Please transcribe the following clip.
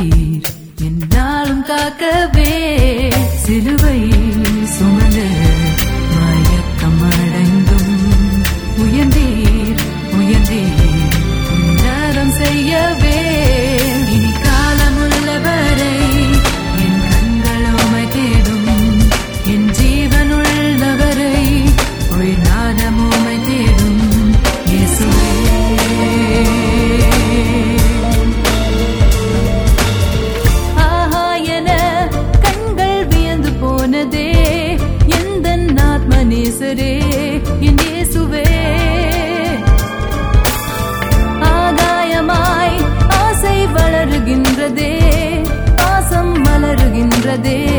நீர் என்னாலும் காக்கவே சிலுவையில் pra Deus.